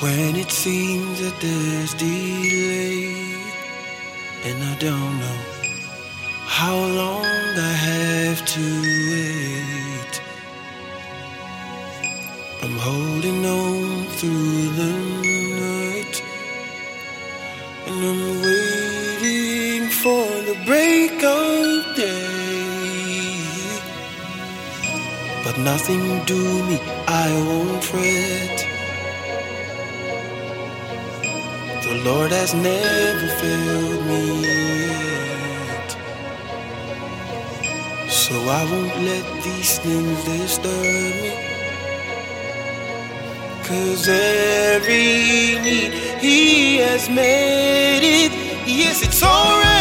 When it seems that there's delay, and I don't know how long I have to wait. I'm holding on through the night, and I'm waiting for the break of day. But nothing do me, I won't fret. the Lord has never failed me yet. So I won't let these things disturb me. Cause every need He has made it. Yes, it's alright.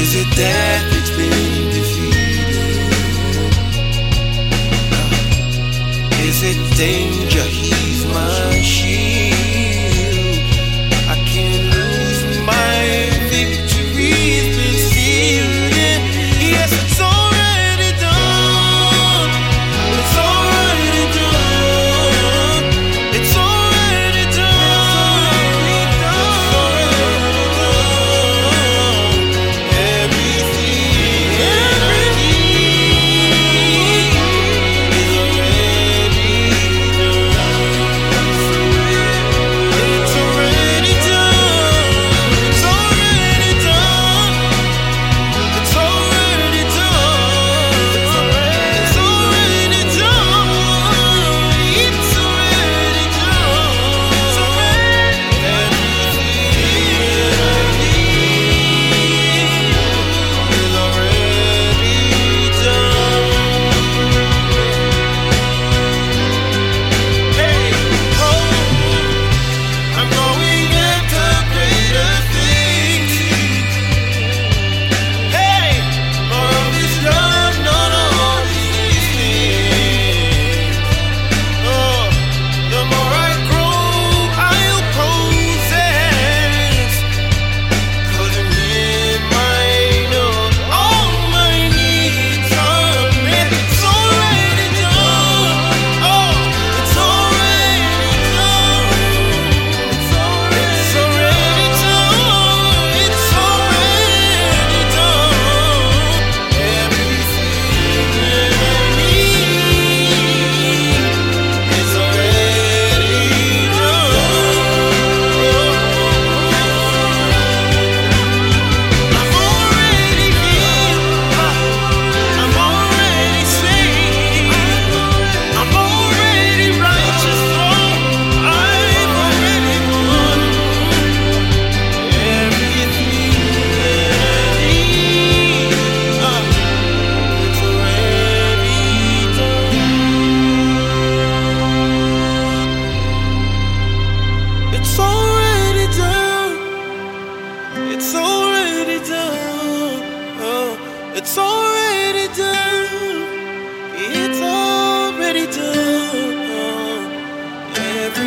Is it that's been defeated? Is it danger here.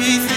faith.